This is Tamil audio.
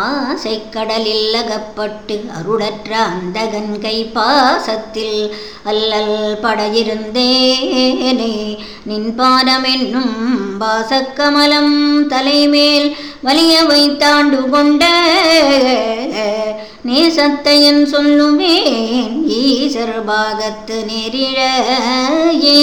ஆசைக்கடலில் அகப்பட்டு அருளற்ற அந்தகன் கை பாசத்தில் அல்லல் படையிருந்தேனே. நின் பாதம் என்னும் வாசக்கமலம் தலைமேல் வலிய வைத்தாண்டு கொண்ட நேசத்தையன் சொல்லுவேன் ஈசர் பாகத்து நெறிழையே